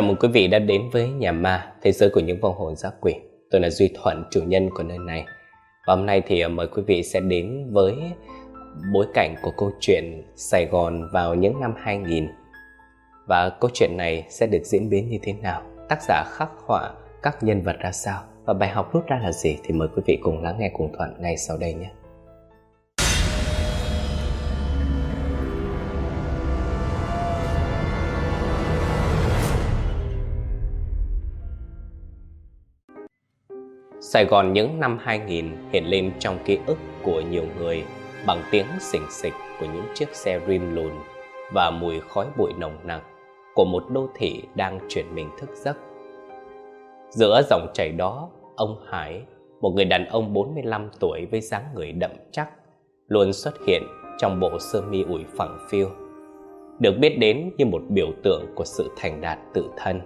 Chào mừng quý vị đã đến với nhà ma, thế giới của những vong hồn giác quỷ. Tôi là Duy Thuận, chủ nhân của nơi này. Và hôm nay thì ờ, mời quý vị sẽ đến với bối cảnh của câu chuyện Sài Gòn vào những năm 2000. Và câu chuyện này sẽ được diễn biến như thế nào? Tác giả khắc họa các nhân vật ra sao? Và bài học rút ra là gì? Thì mời quý vị cùng lắng nghe cùng Thuận ngay sau đây nhé. Sài Gòn những năm 2000 hiện lên trong ký ức của nhiều người bằng tiếng xình xịch của những chiếc xe rim lùn và mùi khói bụi nồng nặc của một đô thị đang chuyển mình thức giấc. Giữa dòng chảy đó, ông Hải, một người đàn ông 45 tuổi với dáng người đậm chắc, luôn xuất hiện trong bộ sơ mi ủi phẳng phiu, được biết đến như một biểu tượng của sự thành đạt tự thân.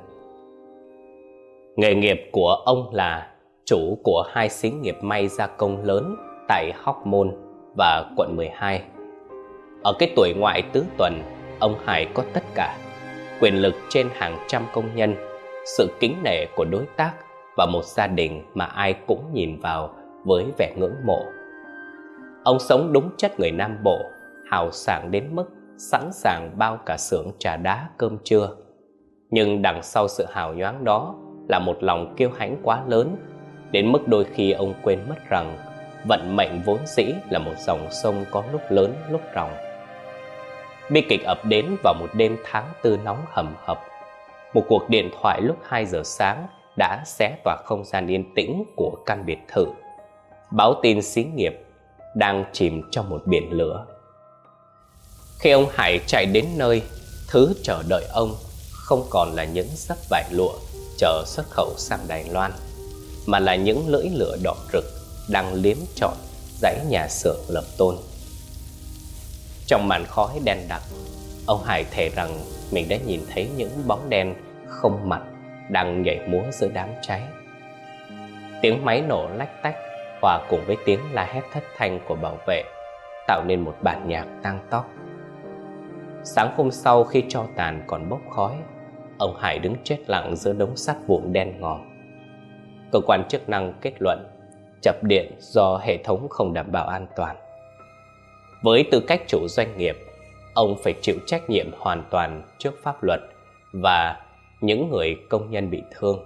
Nghề nghiệp của ông là chủ của hai xí nghiệp may gia công lớn tại Hóc Môn và quận 12. Ở cái tuổi ngoại tứ tuần, ông Hải có tất cả quyền lực trên hàng trăm công nhân, sự kính nể của đối tác và một gia đình mà ai cũng nhìn vào với vẻ ngưỡng mộ. Ông sống đúng chất người Nam Bộ, hào sảng đến mức sẵn sàng bao cả xưởng trà đá cơm trưa. Nhưng đằng sau sự hào nhoáng đó là một lòng kiêu hãnh quá lớn đến mức đôi khi ông quên mất rằng vận mệnh vốn dĩ là một dòng sông có lúc lớn lúc ròng. Bi kịch ập đến vào một đêm tháng tư nóng hầm hập. Một cuộc điện thoại lúc 2 giờ sáng đã xé tỏa không gian yên tĩnh của căn biệt thự. Báo tin xí nghiệp đang chìm trong một biển lửa. Khi ông Hải chạy đến nơi, thứ chờ đợi ông không còn là những sấp vải lụa chờ xuất khẩu sang Đài Loan mà là những lưỡi lửa đỏ rực đang liếm trọn dãy nhà xưởng lập tôn. Trong màn khói đen đặc, ông Hải thề rằng mình đã nhìn thấy những bóng đen không mặt đang nhảy múa giữa đám cháy. Tiếng máy nổ lách tách hòa cùng với tiếng la hét thất thanh của bảo vệ tạo nên một bản nhạc tăng tóc. Sáng hôm sau khi cho tàn còn bốc khói, ông Hải đứng chết lặng giữa đống sắt vụn đen ngòm cơ quan chức năng kết luận chập điện do hệ thống không đảm bảo an toàn. Với tư cách chủ doanh nghiệp, ông phải chịu trách nhiệm hoàn toàn trước pháp luật và những người công nhân bị thương.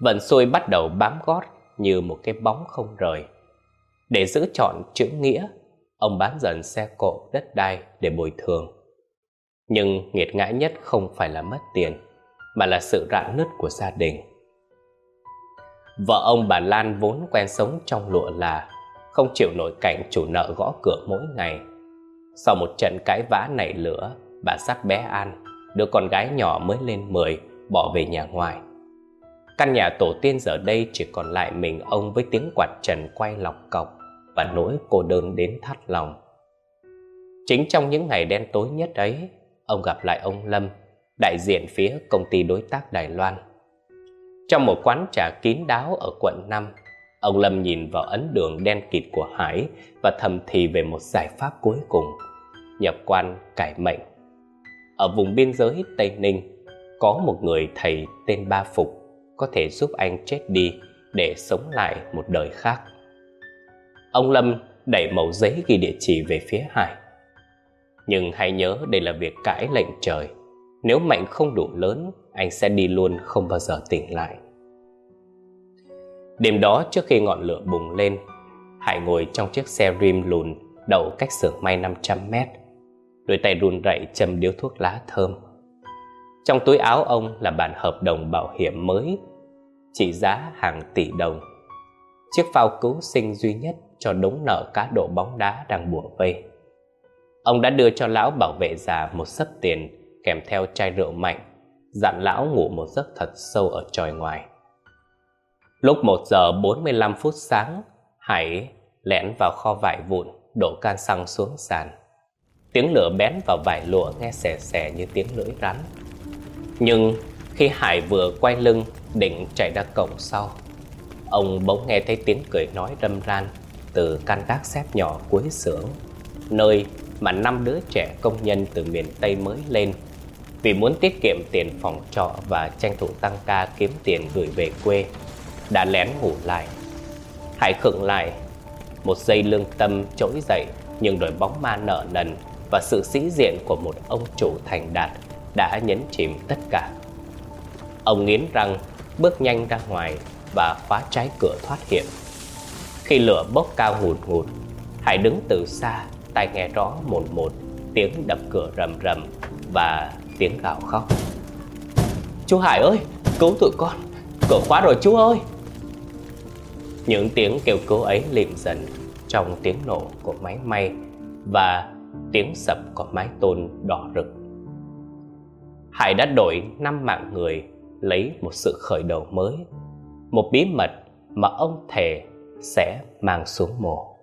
Vận xui bắt đầu bám gót như một cái bóng không rời. Để giữ chọn chữ nghĩa, ông bán dần xe cộ đất đai để bồi thường. Nhưng nghiệt ngã nhất không phải là mất tiền, mà là sự rạn nứt của gia đình. Vợ ông bà Lan vốn quen sống trong lụa là, Không chịu nổi cảnh chủ nợ gõ cửa mỗi ngày. Sau một trận cãi vã nảy lửa, Bà sắp bé An, Đứa con gái nhỏ mới lên 10 Bỏ về nhà ngoài Căn nhà tổ tiên giờ đây chỉ còn lại mình ông Với tiếng quạt trần quay lọc cọc Và nỗi cô đơn đến thắt lòng. Chính trong những ngày đen tối nhất ấy, Ông gặp lại ông Lâm, Đại diện phía công ty đối tác Đài Loan trong một quán trà kín đáo ở quận 5, ông Lâm nhìn vào ấn đường đen kịt của Hải và thầm thì về một giải pháp cuối cùng, nhập quan cải mệnh. Ở vùng biên giới Tây Ninh, có một người thầy tên Ba Phục có thể giúp anh chết đi để sống lại một đời khác. Ông Lâm đẩy mẩu giấy ghi địa chỉ về phía Hải. Nhưng hãy nhớ đây là việc cãi lệnh trời. Nếu mệnh không đủ lớn anh sẽ đi luôn không bao giờ tỉnh lại. Đêm đó trước khi ngọn lửa bùng lên, Hải ngồi trong chiếc xe rim lùn đậu cách xưởng may 500 mét. Đôi tay run rẩy châm điếu thuốc lá thơm. Trong túi áo ông là bản hợp đồng bảo hiểm mới, trị giá hàng tỷ đồng. Chiếc phao cứu sinh duy nhất cho đống nợ cá độ bóng đá đang bùa vây. Ông đã đưa cho lão bảo vệ già một sấp tiền kèm theo chai rượu mạnh dặn lão ngủ một giấc thật sâu ở tròi ngoài. Lúc 1 giờ 45 phút sáng, Hải lẻn vào kho vải vụn, đổ can xăng xuống sàn. Tiếng lửa bén vào vải lụa nghe xè xè như tiếng lưỡi rắn. Nhưng khi Hải vừa quay lưng định chạy ra cổng sau, ông bỗng nghe thấy tiếng cười nói râm ran từ căn gác xếp nhỏ cuối xưởng, nơi mà năm đứa trẻ công nhân từ miền Tây mới lên vì muốn tiết kiệm tiền phòng trọ và tranh thủ tăng ca kiếm tiền gửi về quê, Đã lén ngủ lại. Hải khựng lại. Một giây lương tâm trỗi dậy, Nhưng đôi bóng ma nợ nần Và sự sĩ diện của một ông chủ thành đạt Đã nhấn chìm tất cả. Ông nghiến răng, Bước nhanh ra ngoài Và khóa trái cửa thoát hiểm. Khi lửa bốc cao ngùn ngụt Hải đứng từ xa, Tai nghe rõ một một, Tiếng đập cửa rầm rầm Và tiếng gào khóc. Chú Hải ơi, cứu tụi con Cửa khóa rồi chú ơi. Những tiếng kêu cứu ấy liệm dần Trong tiếng nổ của máy may Và tiếng sập của mái tôn đỏ rực. Hải đã đổi năm mạng người Lấy một sự khởi đầu mới, Một bí mật mà ông thề sẽ mang xuống mồ.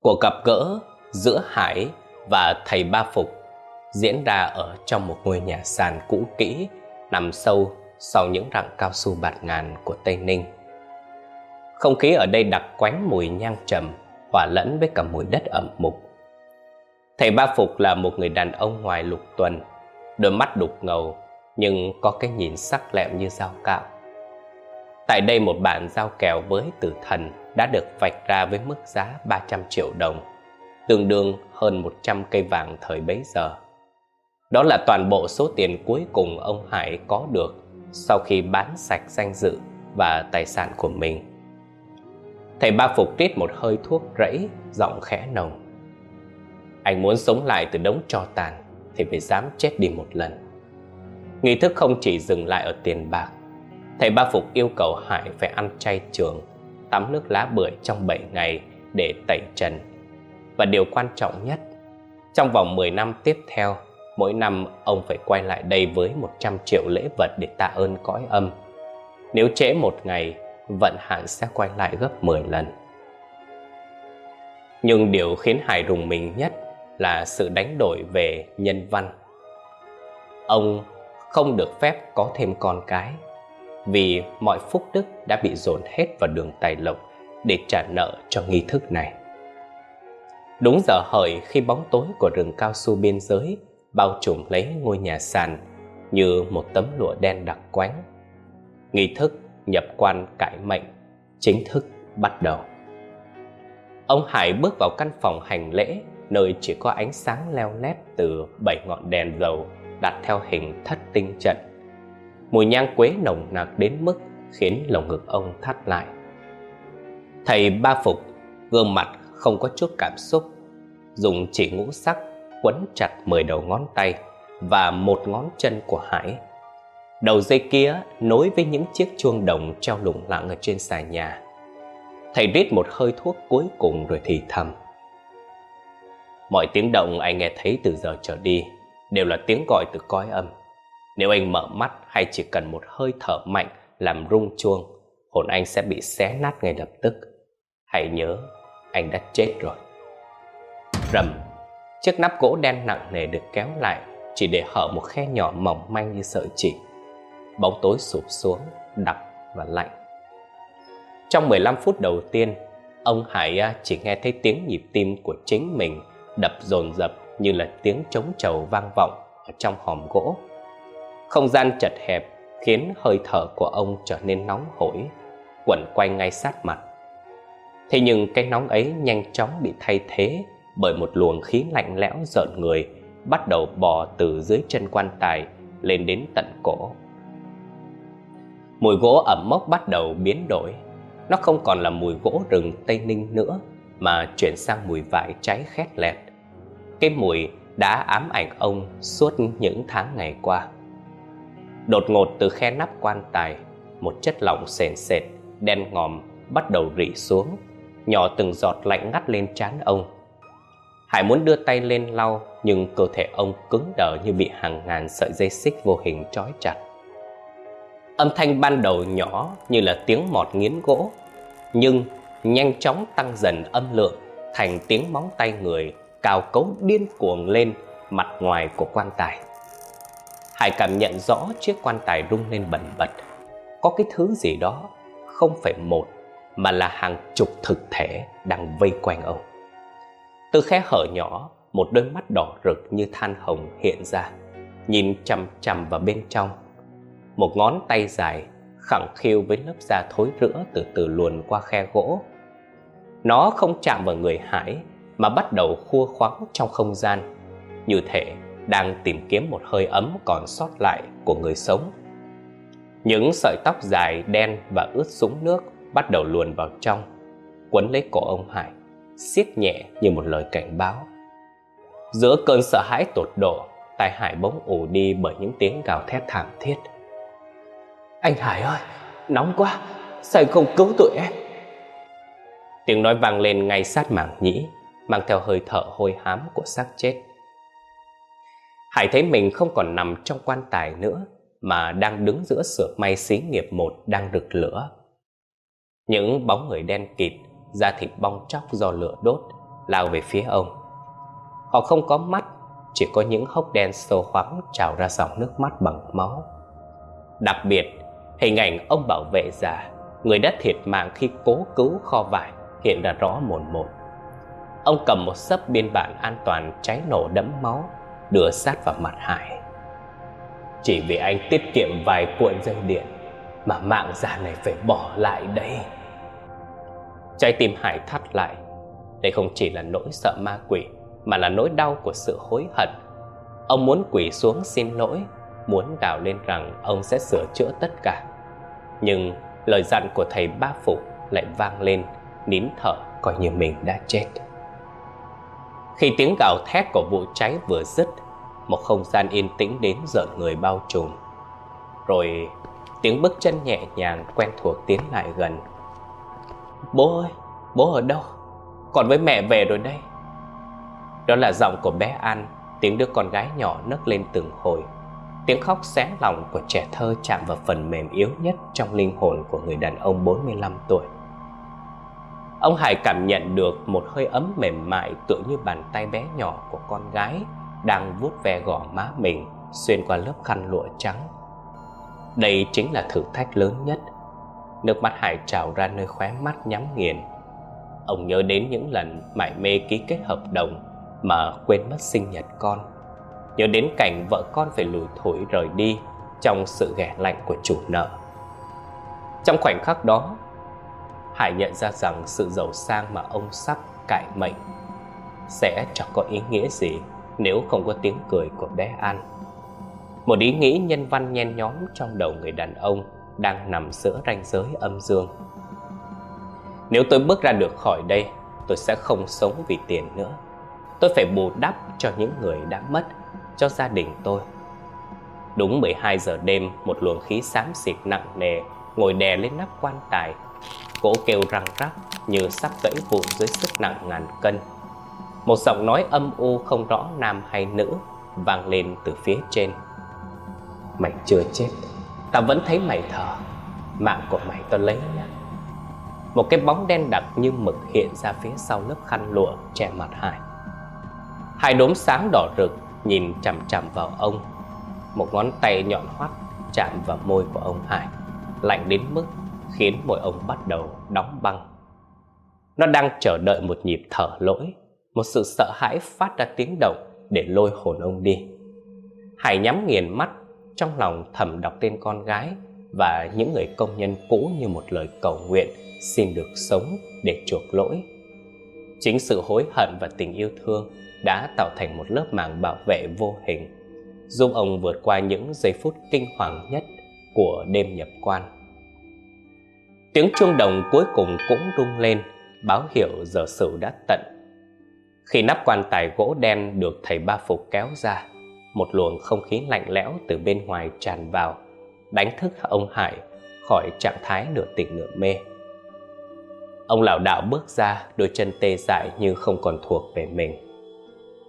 Cuộc gặp gỡ giữa Hải và thầy Ba Phục diễn ra ở trong một ngôi nhà sàn cũ kỹ nằm sâu sau những rặng cao su bạt ngàn của Tây Ninh. Không khí ở đây đặc quánh mùi nhang trầm, hòa lẫn với cả mùi đất ẩm mục. Thầy Ba Phục là một người đàn ông ngoài lục tuần, đôi mắt đục ngầu nhưng có cái nhìn sắc lẹm như dao cạo. Tại đây một bản giao kèo với tử thần đã được vạch ra với mức giá 300 triệu đồng, tương đương hơn 100 cây vàng thời bấy giờ. Đó là toàn bộ số tiền cuối cùng ông Hải có được sau khi bán sạch danh dự và tài sản của mình. Thầy Ba Phục rít một hơi thuốc rẫy, giọng khẽ nồng. Anh muốn sống lại từ đống tro tàn thì phải dám chết đi một lần. Nghi thức không chỉ dừng lại ở tiền bạc. Thầy Ba Phục yêu cầu Hải phải ăn chay trường, tắm nước lá bưởi trong 7 ngày để tẩy trần. Và điều quan trọng nhất, trong vòng 10 năm tiếp theo, Mỗi năm ông phải quay lại đây với 100 triệu lễ vật để tạ ơn cõi âm. Nếu trễ một ngày, vận hạn sẽ quay lại gấp 10 lần. Nhưng điều khiến Hải rùng mình nhất là sự đánh đổi về nhân văn. Ông không được phép có thêm con cái vì mọi phúc đức đã bị dồn hết vào đường tài lộc để trả nợ cho nghi thức này. Đúng giờ hợi khi bóng tối của rừng cao su biên giới bao trùm lấy ngôi nhà sàn như một tấm lụa đen đặc quánh. Nghi thức nhập quan cải mệnh chính thức bắt đầu. Ông Hải bước vào căn phòng hành lễ nơi chỉ có ánh sáng leo lét từ bảy ngọn đèn dầu đặt theo hình thất tinh trận. Mùi nhang quế nồng nặc đến mức khiến lồng ngực ông thắt lại. Thầy ba phục, gương mặt không có chút cảm xúc, dùng chỉ ngũ sắc quấn chặt mười đầu ngón tay và một ngón chân của Hải. Đầu dây kia nối với những chiếc chuông đồng treo lủng lẳng ở trên xà nhà. Thầy rít một hơi thuốc cuối cùng rồi thì thầm. Mọi tiếng động anh nghe thấy từ giờ trở đi đều là tiếng gọi từ cõi âm. Nếu anh mở mắt hay chỉ cần một hơi thở mạnh làm rung chuông, hồn anh sẽ bị xé nát ngay lập tức. Hãy nhớ, anh đã chết rồi. Rầm Chiếc nắp gỗ đen nặng nề được kéo lại Chỉ để hở một khe nhỏ mỏng manh như sợi chỉ. Bóng tối sụp xuống, đặc và lạnh. Trong 15 phút đầu tiên Ông Hải chỉ nghe thấy tiếng nhịp tim của chính mình Đập dồn dập như là tiếng trống trầu vang vọng Ở trong hòm gỗ. Không gian chật hẹp khiến hơi thở của ông trở nên nóng hổi Quẩn quanh ngay sát mặt. Thế nhưng cái nóng ấy nhanh chóng bị thay thế bởi một luồng khí lạnh lẽo rợn người bắt đầu bò từ dưới chân quan tài lên đến tận cổ. Mùi gỗ ẩm mốc bắt đầu biến đổi. Nó không còn là mùi gỗ rừng Tây Ninh nữa mà chuyển sang mùi vải cháy khét lẹt. Cái mùi đã ám ảnh ông suốt những tháng ngày qua. Đột ngột từ khe nắp quan tài, một chất lỏng sền sệt, đen ngòm bắt đầu rỉ xuống, nhỏ từng giọt lạnh ngắt lên trán ông Hải muốn đưa tay lên lau nhưng cơ thể ông cứng đờ như bị hàng ngàn sợi dây xích vô hình trói chặt. Âm thanh ban đầu nhỏ như là tiếng mọt nghiến gỗ, nhưng nhanh chóng tăng dần âm lượng thành tiếng móng tay người cào cấu điên cuồng lên mặt ngoài của quan tài. Hải cảm nhận rõ chiếc quan tài rung lên bần bật. Có cái thứ gì đó không phải một mà là hàng chục thực thể đang vây quanh ông. Từ khe hở nhỏ, một đôi mắt đỏ rực như than hồng hiện ra. nhìn chằm chằm vào bên trong. Một ngón tay dài, khẳng khiu với lớp da thối rữa từ từ luồn qua khe gỗ. Nó không chạm vào người Hải mà bắt đầu khua khoắng trong không gian, như thể đang tìm kiếm một hơi ấm còn sót lại của người sống. Những sợi tóc dài đen và ướt sũng nước bắt đầu luồn vào trong, quấn lấy cổ ông Hải, siết nhẹ như một lời cảnh báo. Giữa cơn sợ hãi tột độ, tai Hải bỗng ù đi bởi những tiếng gào thét thảm thiết. Anh Hải ơi, nóng quá, sao không cứu tụi em? Tiếng nói vang lên ngay sát mảng nhĩ, mang theo hơi thở hôi hám của xác chết. Hải thấy mình không còn nằm trong quan tài nữa, mà đang đứng giữa sửa may xí nghiệp một đang rực lửa. Những bóng người đen kịt, da thịt bong chóc do lửa đốt, lao về phía ông. Họ không có mắt, chỉ có những hốc đen sâu hoắm trào ra dòng nước mắt bằng máu. Đặc biệt, hình ảnh ông bảo vệ già, người đã thiệt mạng khi cố cứu kho vải, hiện ra rõ mồn một. Ông cầm một sấp biên bản an toàn cháy nổ đẫm máu, đưa sát vào mặt Hải. Chỉ vì anh tiết kiệm vài cuộn dây điện mà mạng già này phải bỏ lại đây. Trái tim Hải thắt lại. Đây không chỉ là nỗi sợ ma quỷ mà là nỗi đau của sự hối hận. Ông muốn quỷ xuống xin lỗi, muốn gào lên rằng ông sẽ sửa chữa tất cả. Nhưng lời dặn của thầy Ba Phục lại vang lên, nín thở coi như mình đã chết. Khi tiếng gào thét của vụ cháy vừa dứt, một không gian yên tĩnh đến giận người bao trùm. Rồi tiếng bước chân nhẹ nhàng quen thuộc tiến lại gần. Bố ơi, bố ở đâu? Còn với mẹ về rồi đây. Đó là giọng của bé An, tiếng đứa con gái nhỏ nấc lên từng hồi. Tiếng khóc xé lòng của trẻ thơ chạm vào phần mềm yếu nhất trong linh hồn của người đàn ông 45 tuổi. Ông Hải cảm nhận được một hơi ấm mềm mại tựa như bàn tay bé nhỏ của con gái đang vuốt ve gò má mình xuyên qua lớp khăn lụa trắng. Đây chính là thử thách lớn nhất. Nước mắt Hải trào ra nơi khóe mắt nhắm nghiền. Ông nhớ đến những lần mải mê ký kết hợp đồng mà quên mất sinh nhật con. Nhớ đến cảnh vợ con phải lùi thổi rời đi trong sự ghẻ lạnh của chủ nợ. Trong khoảnh khắc đó, Hải nhận ra rằng sự giàu sang mà ông sắp cải mệnh sẽ chẳng có ý nghĩa gì nếu không có tiếng cười của bé An. Một ý nghĩ nhân văn nhen nhóm trong đầu người đàn ông đang nằm giữa ranh giới âm dương. Nếu tôi bước ra được khỏi đây, tôi sẽ không sống vì tiền nữa. Tôi phải bù đắp cho những người đã mất, cho gia đình tôi. Đúng 12 giờ đêm, một luồng khí xám xịt nặng nề ngồi đè lên nắp quan tài. Cổ kêu răng rắc như sắp gãy vụn dưới sức nặng ngàn cân. Một giọng nói âm u không rõ nam hay nữ vang lên từ phía trên. Mày chưa chết, tao vẫn thấy mày thở. Mạng của mày tao lấy nhá. Một cái bóng đen đặc như mực hiện ra phía sau lớp khăn lụa che mặt Hải. Hai đốm sáng đỏ rực nhìn chằm chằm vào ông. Một ngón tay nhọn hoắt chạm vào môi của ông Hải, lạnh đến mức khiến môi ông bắt đầu đóng băng. Nó đang chờ đợi một nhịp thở lỗi một sự sợ hãi phát ra tiếng động để lôi hồn ông đi. Hải nhắm nghiền mắt, trong lòng thầm đọc tên con gái và những người công nhân cũ như một lời cầu nguyện xin được sống để chuộc lỗi. Chính sự hối hận và tình yêu thương đã tạo thành một lớp màng bảo vệ vô hình, giúp ông vượt qua những giây phút kinh hoàng nhất của đêm nhập quan. Tiếng chuông đồng cuối cùng cũng rung lên, báo hiệu giờ sửu đã tận khi nắp quan tài gỗ đen được thầy ba phục kéo ra, một luồng không khí lạnh lẽo từ bên ngoài tràn vào, đánh thức ông Hải khỏi trạng thái nửa tỉnh nửa mê. Ông lão đạo bước ra, đôi chân tê dại như không còn thuộc về mình.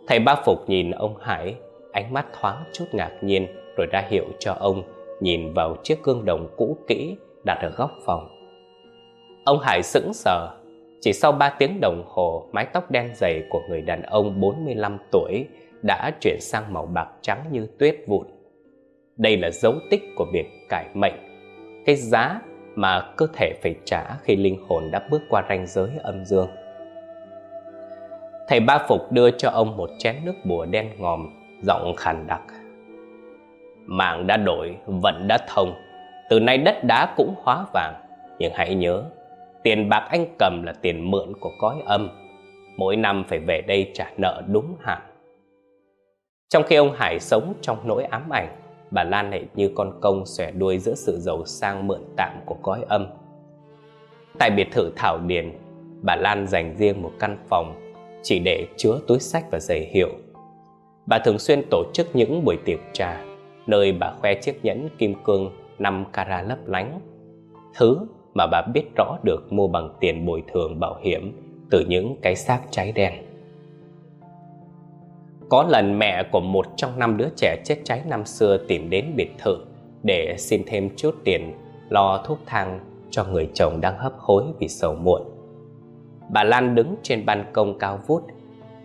Thầy bác phục nhìn ông Hải, ánh mắt thoáng chút ngạc nhiên rồi ra hiệu cho ông nhìn vào chiếc gương đồng cũ kỹ đặt ở góc phòng. Ông Hải sững sờ chỉ sau 3 tiếng đồng hồ, mái tóc đen dày của người đàn ông 45 tuổi đã chuyển sang màu bạc trắng như tuyết vụn. Đây là dấu tích của việc cải mệnh, cái giá mà cơ thể phải trả khi linh hồn đã bước qua ranh giới âm dương. Thầy Ba Phục đưa cho ông một chén nước bùa đen ngòm, giọng khàn đặc. Mạng đã đổi, vận đã thông Từ nay đất đá cũng hóa vàng Nhưng hãy nhớ Tiền bạc anh cầm là tiền mượn của cõi âm Mỗi năm phải về đây trả nợ đúng hạn trong khi ông Hải sống trong nỗi ám ảnh, Bà Lan lại như con công xòe đuôi giữa sự giàu sang mượn tạm của cõi âm. Tại biệt thự Thảo Điền, Bà Lan dành riêng một căn phòng Chỉ để chứa túi sách và giày hiệu. Bà thường xuyên tổ chức những buổi tiệc trà, Nơi bà khoe chiếc nhẫn kim cương 5 carat lấp lánh, Thứ mà bà biết rõ được mua bằng tiền bồi thường bảo hiểm Từ những cái xác cháy đen. Có lần mẹ của một trong năm đứa trẻ chết cháy năm xưa tìm đến biệt thự Để xin thêm chút tiền lo thuốc thang cho người chồng đang hấp hối vì sầu muộn. Bà Lan đứng trên ban công cao vút,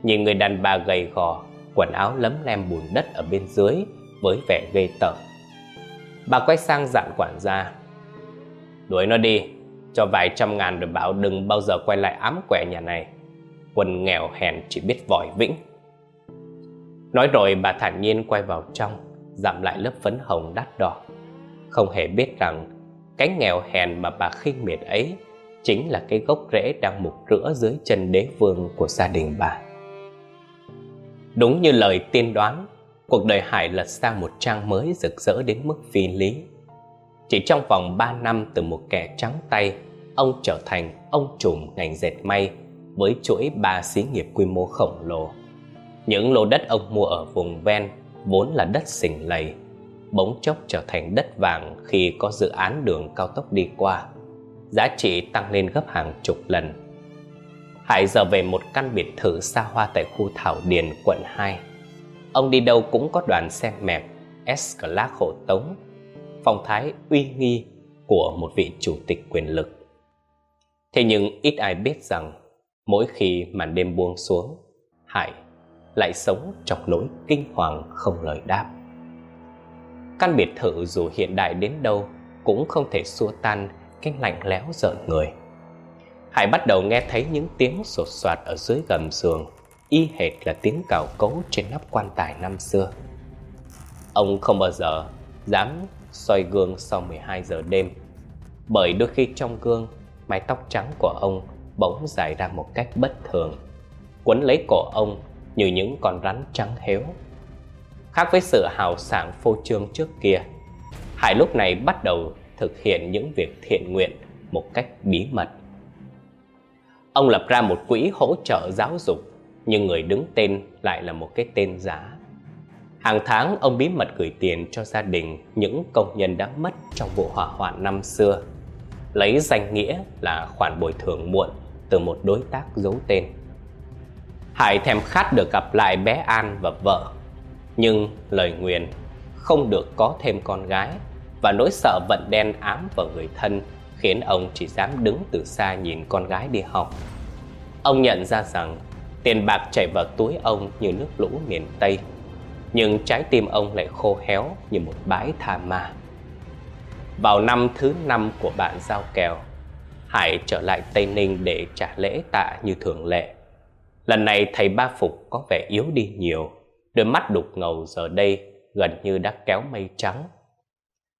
Nhìn người đàn bà gầy gò, Quần áo lấm lem bùn đất ở bên dưới Với vẻ gây tởm. Bà quay sang dặn quản gia, Đuổi nó đi, Cho vài trăm ngàn rồi bảo đừng bao giờ quay lại ám quẻ nhà này. Quần nghèo hèn chỉ biết vòi vĩnh. Nói rồi bà thản nhiên quay vào trong, Dặm lại lớp phấn hồng đắt đỏ. Không hề biết rằng, Cái nghèo hèn mà bà khinh miệt ấy Chính là cái gốc rễ đang mục rửa dưới chân đế vương của gia đình bà. Đúng như lời tiên đoán, Cuộc đời Hải lật sang một trang mới rực rỡ đến mức phi lý. Chỉ trong vòng 3 năm từ một kẻ trắng tay, Ông trở thành ông trùm ngành dệt may Với chuỗi ba xí nghiệp quy mô khổng lồ. Những lô đất ông mua ở vùng ven Vốn là đất xình lầy Bỗng chốc trở thành đất vàng khi có dự án đường cao tốc đi qua. Giá trị tăng lên gấp hàng chục lần. Hải giờ về một căn biệt thự xa hoa tại khu Thảo Điền, quận 2 Ông đi đâu cũng có đoàn xe mẹp, S-Class hộ tống. Phong thái uy nghi của một vị chủ tịch quyền lực. Thế nhưng ít ai biết rằng Mỗi khi màn đêm buông xuống Hải lại sống trong nỗi kinh hoàng không lời đáp. Căn biệt thự dù hiện đại đến đâu Cũng không thể xua tan cái lạnh lẽo rợn người. Hải bắt đầu nghe thấy những tiếng sột soạt ở dưới gầm giường, Y hệt là tiếng cào cấu trên nắp quan tài năm xưa. Ông không bao giờ dám soi gương sau 12 giờ đêm, Bởi đôi khi trong gương, Mái tóc trắng của ông bỗng dài ra một cách bất thường. Quấn lấy cổ ông như những con rắn trắng héo. Khác với sự hào sảng phô trương trước kia, Hải lúc này bắt đầu thực hiện những việc thiện nguyện một cách bí mật. Ông lập ra một quỹ hỗ trợ giáo dục, Nhưng người đứng tên lại là một cái tên giả. Hàng tháng, ông bí mật gửi tiền cho gia đình những công nhân đã mất trong vụ hỏa hoạn năm xưa. Lấy danh nghĩa là khoản bồi thường muộn từ một đối tác giấu tên. Hải thèm khát được gặp lại bé An và vợ Nhưng lời nguyền không được có thêm con gái Và nỗi sợ vận đen ám vào người thân khiến ông chỉ dám đứng từ xa nhìn con gái đi học. Ông nhận ra rằng tiền bạc chảy vào túi ông như nước lũ miền Tây, nhưng trái tim ông lại khô héo như một bãi tha ma. Vào năm thứ năm của bạn giao kèo, Hải trở lại Tây Ninh để trả lễ tạ như thường lệ. Lần này thầy Ba Phục có vẻ yếu đi nhiều, đôi mắt đục ngầu giờ đây gần như đã kéo mây trắng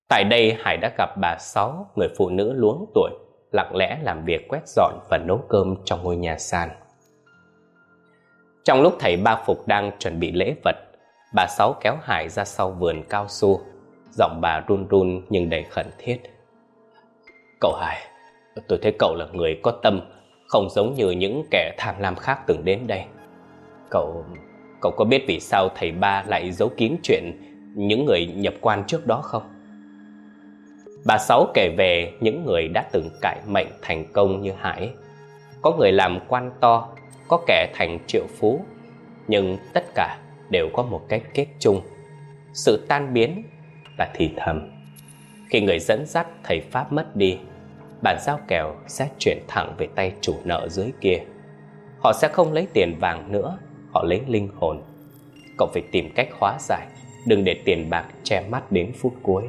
Tại đây Hải đã gặp bà Sáu, người phụ nữ luống tuổi, lặng lẽ làm việc quét dọn và nấu cơm trong ngôi nhà sàn. Trong lúc thầy Ba Phục đang chuẩn bị lễ vật, bà Sáu kéo Hải ra sau vườn cao su, giọng bà run run nhưng đầy khẩn thiết. Cậu Hải, tôi thấy cậu là người có tâm, không giống như những kẻ tham lam khác từng đến đây. Cậu, cậu có biết vì sao thầy Ba lại giấu kín chuyện những người nhập quan trước đó không? Bà Sáu kể về những người đã từng cải mệnh thành công như Hải. Có người làm quan to, có kẻ thành triệu phú, nhưng tất cả đều có một cái kết chung. Sự tan biến là thì thầm. Khi người dẫn dắt thầy Pháp mất đi, bản giao kèo sẽ chuyển thẳng về tay chủ nợ dưới kia. Họ sẽ không lấy tiền vàng nữa, họ lấy linh hồn. Cậu phải tìm cách hóa giải, đừng để tiền bạc che mắt đến phút cuối.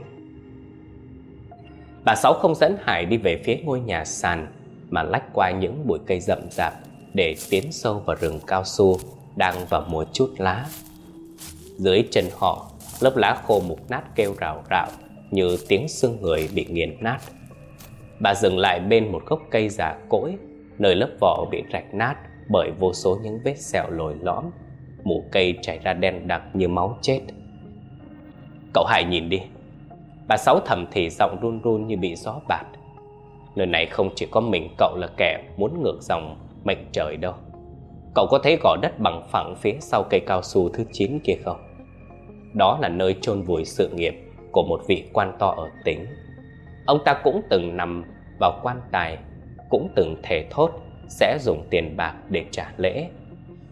Bà Sáu không dẫn Hải đi về phía ngôi nhà sàn Mà lách qua những bụi cây rậm rạp Để tiến sâu vào rừng cao su Đang vào mùa chút lá Dưới chân họ Lớp lá khô mục nát kêu rào rạo Như tiếng xương người bị nghiền nát Bà dừng lại bên một gốc cây già cỗi, Nơi lớp vỏ bị rạch nát Bởi vô số những vết sẹo lồi lõm. Mũ cây chảy ra đen đặc như máu chết. Cậu Hải nhìn đi. Bà Sáu thầm thì giọng run run như bị gió bạt. Nơi này không chỉ có mình cậu là kẻ muốn ngược dòng mệnh trời đâu. Cậu có thấy gò đất bằng phẳng phía sau cây cao su thứ 9 kia không? Đó là nơi chôn vùi sự nghiệp của một vị quan to ở tỉnh. Ông ta cũng từng nằm vào quan tài, Cũng từng thề thốt sẽ dùng tiền bạc để trả lễ.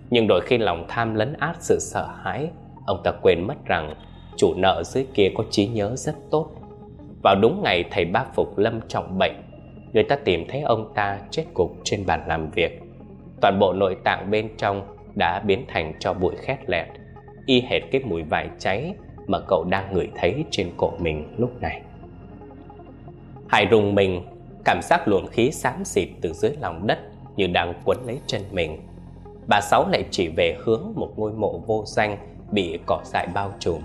Nhưng đôi khi lòng tham lấn át sự sợ hãi, Ông ta quên mất rằng chủ nợ dưới kia có trí nhớ rất tốt. Vào đúng ngày thầy bác Phục lâm trọng bệnh, Người ta tìm thấy ông ta chết cục trên bàn làm việc. Toàn bộ nội tạng bên trong đã biến thành cho bụi khét lẹt, Y hệt cái mùi vải cháy mà cậu đang ngửi thấy trên cổ mình lúc này. Hải rùng mình, cảm giác luồng khí xám xịt từ dưới lòng đất như đang quấn lấy chân mình Bà Sáu lại chỉ về hướng một ngôi mộ vô danh bị cỏ dại bao trùm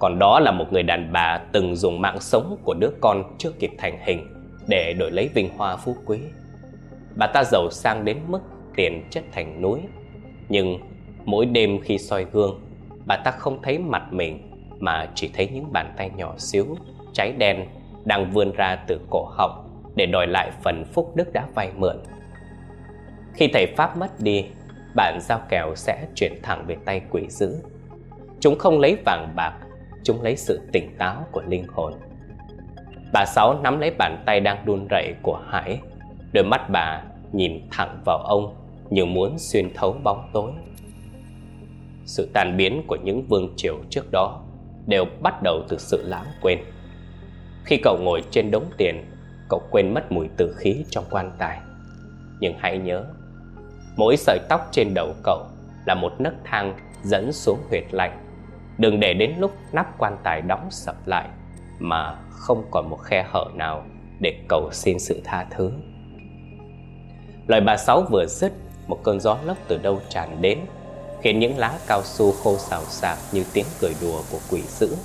còn đó là một người đàn bà từng dùng mạng sống của đứa con chưa kịp thành hình để đổi lấy vinh hoa phú quý. Bà ta giàu sang đến mức tiền chất thành núi, nhưng mỗi đêm khi soi gương, bà ta không thấy mặt mình mà chỉ thấy những bàn tay nhỏ xíu, cháy đen đang vươn ra từ cổ họng để đòi lại phần phúc đức đã vay mượn. Khi thầy Pháp mất đi, bản giao kèo sẽ chuyển thẳng về tay quỷ dữ. Chúng không lấy vàng bạc chúng lấy sự tỉnh táo của linh hồn. Bà Sáu nắm lấy bàn tay đang đun rẩy của Hải, đôi mắt bà nhìn thẳng vào ông như muốn xuyên thấu bóng tối. Sự tàn biến của những vương triều trước đó đều bắt đầu từ sự lãng quên. Khi cậu ngồi trên đống tiền, cậu quên mất mùi tử khí trong quan tài. Nhưng hãy nhớ, mỗi sợi tóc trên đầu cậu là một nấc thang dẫn xuống huyệt lạnh Đừng để đến lúc nắp quan tài đóng sập lại Mà không còn một khe hở nào Để cầu xin sự tha thứ. Lời bà Sáu vừa dứt Một cơn gió lốc từ đâu tràn đến Khiến những lá cao su khô xào xạc Như tiếng cười đùa của quỷ dữ.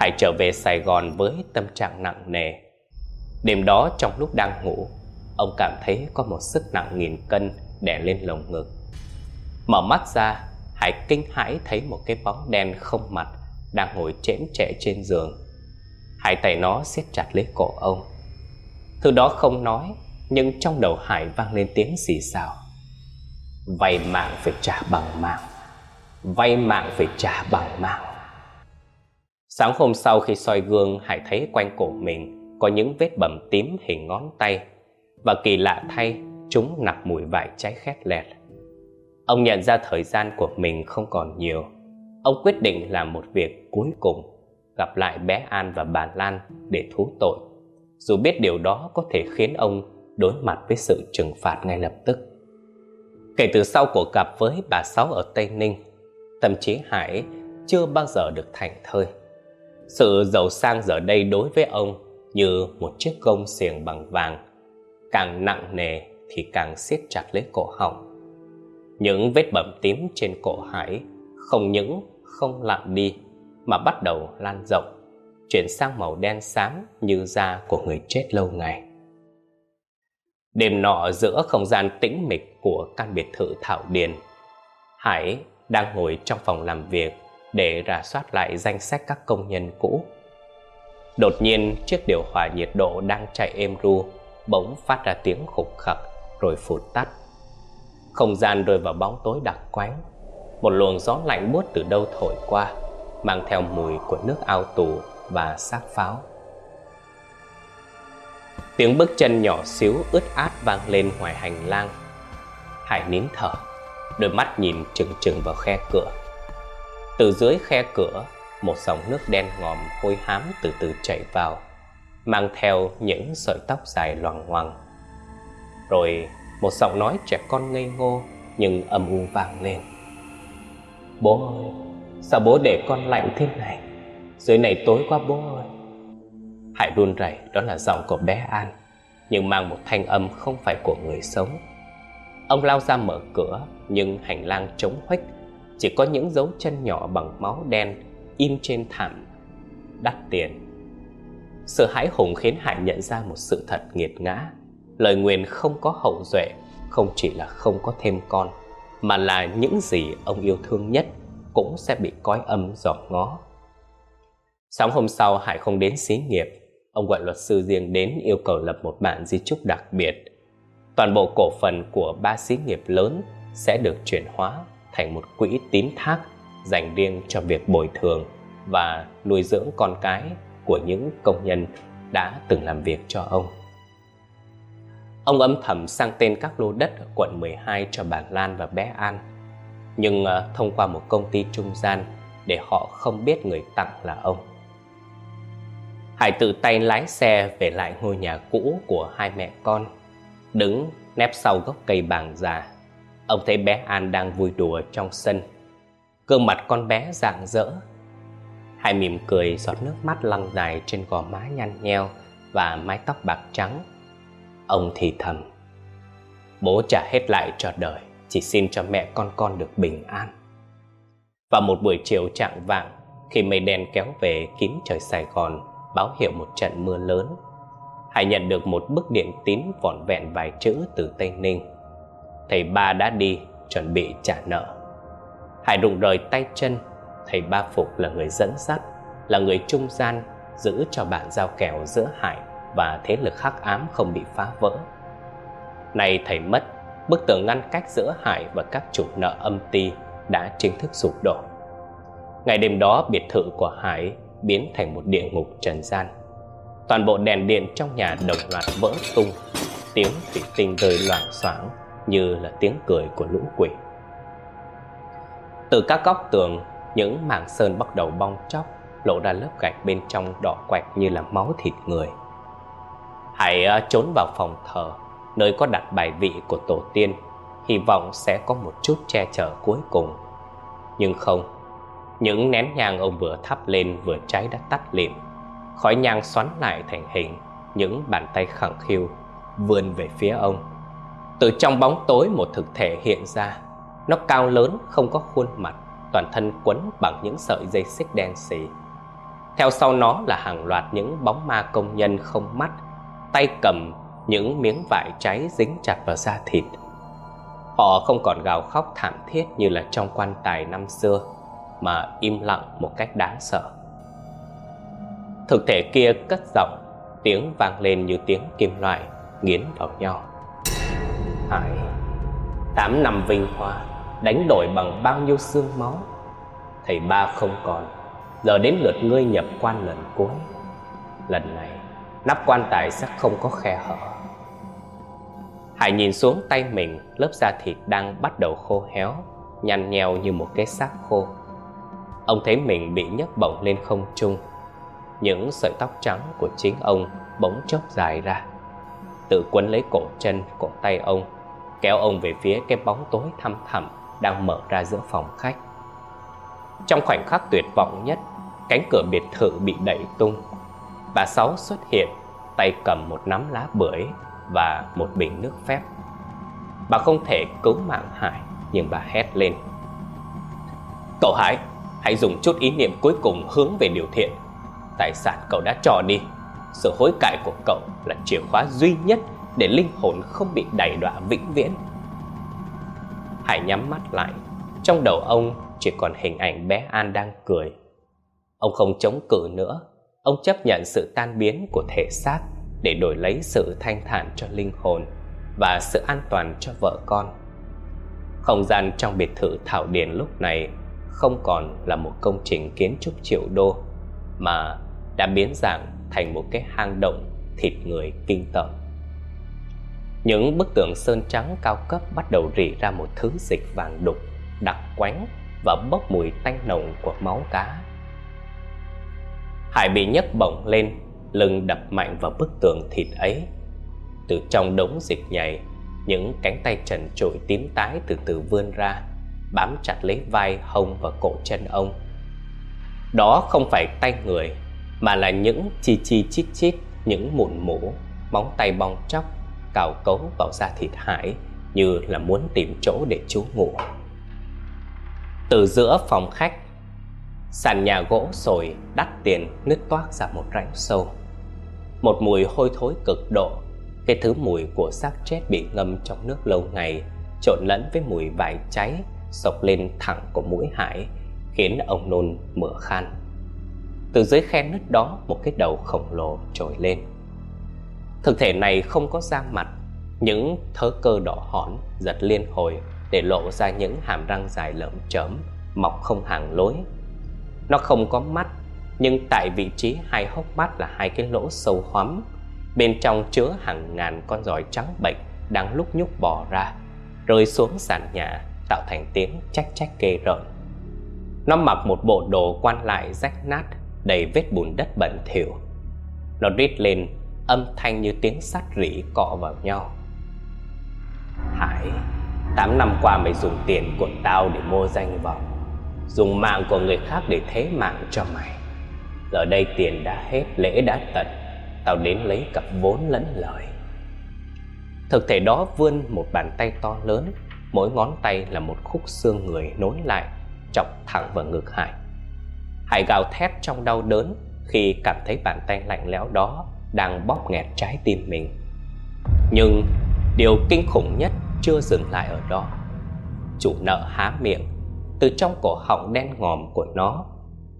Hải trở về Sài Gòn với tâm trạng nặng nề. Đêm đó trong lúc đang ngủ, Ông cảm thấy có một sức nặng nghìn cân đè lên lồng ngực. Mở mắt ra, Hải kinh hãi thấy một cái bóng đen không mặt Đang ngồi chễm chệ trên giường. Hải tay nó siết chặt lấy cổ ông. Thứ đó không nói, Nhưng trong đầu Hải vang lên tiếng xì xào. Vay mạng phải trả bằng mạng. Vay mạng phải trả bằng mạng. Sáng hôm sau khi soi gương Hải thấy quanh cổ mình Có những vết bầm tím hình ngón tay Và kỳ lạ thay Chúng nặc mùi vải cháy khét lẹt Ông nhận ra thời gian của mình không còn nhiều. Ông quyết định làm một việc cuối cùng, gặp lại bé An và bà Lan để thú tội. Dù biết điều đó có thể khiến ông đối mặt với sự trừng phạt ngay lập tức. Kể từ sau cuộc gặp với bà Sáu ở Tây Ninh, tâm trí Hải chưa bao giờ được thành thơi. Sự giàu sang giờ đây đối với ông như một chiếc gông xiềng bằng vàng, càng nặng nề thì càng siết chặt lấy cổ họng những vết bầm tím trên cổ Hải không những không lặn đi mà bắt đầu lan rộng, chuyển sang màu đen xám như da của người chết lâu ngày. Đêm nọ giữa không gian tĩnh mịch của căn biệt thự Thảo Điền, Hải đang ngồi trong phòng làm việc để rà soát lại danh sách các công nhân cũ. Đột nhiên, chiếc điều hòa nhiệt độ đang chạy êm ru, bỗng phát ra tiếng khục khặc, rồi phụt tắt. Không gian rơi vào bóng tối đặc quánh, Một luồng gió lạnh buốt từ đâu thổi qua, Mang theo mùi của nước ao tù và xác pháo Tiếng bước chân nhỏ xíu ướt át vang lên ngoài hành lang Hải nín thở, Đôi mắt nhìn chừng chừng vào khe cửa từ dưới khe cửa, Một dòng nước đen ngòm hôi hám từ từ chảy vào, Mang theo những sợi tóc dài loằng ngoằng. Rồi một giọng nói trẻ con ngây ngô nhưng âm u vang lên. Bố ơi, Sao bố để con lạnh thế này? Dưới này tối quá bố ơi. Hải run rẩy, đó là giọng của bé An, Nhưng mang một thanh âm không phải của người sống Ông lao ra mở cửa, Nhưng hành lang trống huếch chỉ có những dấu chân nhỏ bằng máu đen in trên thảm đắt tiền. Sự hãi hùng khiến Hải nhận ra một sự thật nghiệt ngã. Lời nguyền không có hậu duệ, không chỉ là không có thêm con, mà là những gì ông yêu thương nhất cũng sẽ bị cõi âm dòm ngó. Sáng hôm sau Hải không đến xí nghiệp, ông gọi luật sư riêng đến yêu cầu lập một bản di chúc đặc biệt. Toàn bộ cổ phần của ba xí nghiệp lớn sẽ được chuyển hóa thành một quỹ tín thác dành riêng cho việc bồi thường và nuôi dưỡng con cái của những công nhân đã từng làm việc cho ông. Ông âm thầm sang tên các lô đất ở quận 12 cho bà Lan và bé An, nhưng ờ, thông qua một công ty trung gian để họ không biết người tặng là ông. Hải tự tay lái xe về lại ngôi nhà cũ của hai mẹ con, đứng nép sau gốc cây bàng già. Ông thấy bé An đang vui đùa trong sân. Gương mặt con bé rạng rỡ. hai mỉm cười giọt nước mắt lăn dài trên gò má nhăn nheo và mái tóc bạc trắng Ông thì thầm, Bố trả hết lại cho đời, Chỉ xin cho mẹ con con được bình an Vào một buổi chiều trạng vạng, Khi mây đen kéo về kín trời Sài Gòn, Báo hiệu một trận mưa lớn Hải nhận được một bức điện tín vỏn vẹn vài chữ từ Tây Ninh Thầy ba đã đi chuẩn bị trả nợ Hải rụng rời tay chân Thầy ba Phục là người dẫn dắt Là người trung gian giữ cho bạn giao kèo giữa Hải và thế lực hắc ám không bị phá vỡ. Nay thầy mất, bức tường ngăn cách giữa Hải và các chủ nợ âm ti đã chính thức sụp đổ. Ngày đêm đó biệt thự của Hải biến thành một địa ngục trần gian. Toàn bộ đèn điện trong nhà đồng loạt vỡ tung, tiếng thủy tinh rơi loảng xoảng như là tiếng cười của lũ quỷ. Từ các góc tường, những mảng sơn bắt đầu bong chóc, lộ ra lớp gạch bên trong đỏ quạch như là máu thịt người. Hãy ờ, trốn vào phòng thờ Nơi có đặt bài vị của tổ tiên Hy vọng sẽ có một chút che chở cuối cùng Nhưng không Những nén nhang ông vừa thắp lên vừa cháy đã tắt lịm Khói nhang xoắn lại thành hình Những bàn tay khẳng khiu Vươn về phía ông từ trong bóng tối một thực thể hiện ra Nó cao lớn không có khuôn mặt Toàn thân quấn bằng những sợi dây xích đen xì Theo sau nó là hàng loạt những bóng ma công nhân không mắt tay cầm những miếng vải cháy dính chặt vào da thịt. Họ không còn gào khóc thảm thiết như là trong quan tài năm xưa, mà im lặng một cách đáng sợ. Thực thể kia cất giọng, tiếng vang lên như tiếng kim loại nghiến vào nhau. Hải, tám năm vinh hoa, đánh đổi bằng bao nhiêu xương máu. Thầy ba không còn, giờ đến lượt ngươi nhập quan lần cuối. Lần này nắp quan tài sẽ không có khe hở. Hải nhìn xuống tay mình Lớp da thịt đang bắt đầu khô héo Nhăn nheo như một cái xác khô. Ông thấy mình bị nhấc bổng lên không trung. Những sợi tóc trắng của chính ông bỗng chốc dài ra. Tự quấn lấy cổ chân, cổ tay ông. Kéo ông về phía cái bóng tối thăm thẳm Đang mở ra giữa phòng khách Trong khoảnh khắc tuyệt vọng nhất Cánh cửa biệt thự bị đẩy tung Bà Sáu xuất hiện tay cầm một nắm lá bưởi và một bình nước phép. Bà không thể cứu mạng Hải, nhưng bà hét lên. Cậu Hải, hãy dùng chút ý niệm cuối cùng hướng về điều thiện. Tài sản cậu đã trò đi. Sự hối cải của cậu là chìa khóa duy nhất để linh hồn không bị đày đọa vĩnh viễn. Hải nhắm mắt lại, trong đầu ông chỉ còn hình ảnh bé An đang cười. Ông không chống cự nữa Ông chấp nhận sự tan biến của thể xác để đổi lấy sự thanh thản cho linh hồn và sự an toàn cho vợ con. Không gian trong biệt thự Thảo Điền lúc này không còn là một công trình kiến trúc triệu đô mà đã biến dạng thành một cái hang động thịt người kinh tởm. Những bức tường sơn trắng cao cấp bắt đầu rỉ ra một thứ dịch vàng đục, đặc quánh và bốc mùi tanh nồng của máu cá. Hải bị nhấc bổng lên Lưng đập mạnh vào bức tường thịt ấy. Từ trong đống dịch nhảy Những cánh tay trần trụi tím tái từ từ vươn ra Bám chặt lấy vai, hông và cổ chân ông. Đó không phải tay người Mà là những chi chi chít chít Những mụn mũ Móng tay bong chóc. Cào cấu vào da thịt Hải Như là muốn tìm chỗ để trú ngủ. Từ giữa phòng khách, Sàn nhà gỗ sồi đắt tiền nứt toác ra một rãnh sâu. Một mùi hôi thối cực độ, Cái thứ mùi của xác chết bị ngâm trong nước lâu ngày, Trộn lẫn với mùi vải cháy Sộc lên thẳng của mũi hải, Khiến ông nôn mửa khan. Từ dưới khe nứt đó, Một cái đầu khổng lồ trồi lên. Thực thể này không có da mặt, Những thớ cơ đỏ hỏn giật liên hồi Để lộ ra những hàm răng dài lởm chởm, Mọc không hàng lối. Nó không có mắt, Nhưng tại vị trí hai hốc mắt là hai cái lỗ sâu hoắm. Bên trong chứa hàng ngàn con giỏi trắng bệnh Đang lúc nhúc bò ra, Rơi xuống sàn nhà, Tạo thành tiếng trách trách kê rợn. Nó mặc một bộ đồ quan lại rách nát, Đầy vết bùn đất bẩn thỉu. Nó rít lên Âm thanh như tiếng sắt rỉ cọ vào nhau. Hải, Tám năm qua mày dùng tiền của tao để mua danh vọng, Dùng mạng của người khác để thế mạng cho mày. Giờ đây tiền đã hết, lễ đã tận, Tao đến lấy cặp vốn lẫn lời. Thực thể đó vươn một bàn tay to lớn, Mỗi ngón tay là một khúc xương người nối lại, Chọc thẳng vào ngực Hải. Hải gào thét trong đau đớn Khi cảm thấy bàn tay lạnh lẽo đó đang bóp nghẹt trái tim mình. Nhưng điều kinh khủng nhất chưa dừng lại ở đó. Chủ nợ há miệng, từ trong cổ họng đen ngòm của nó,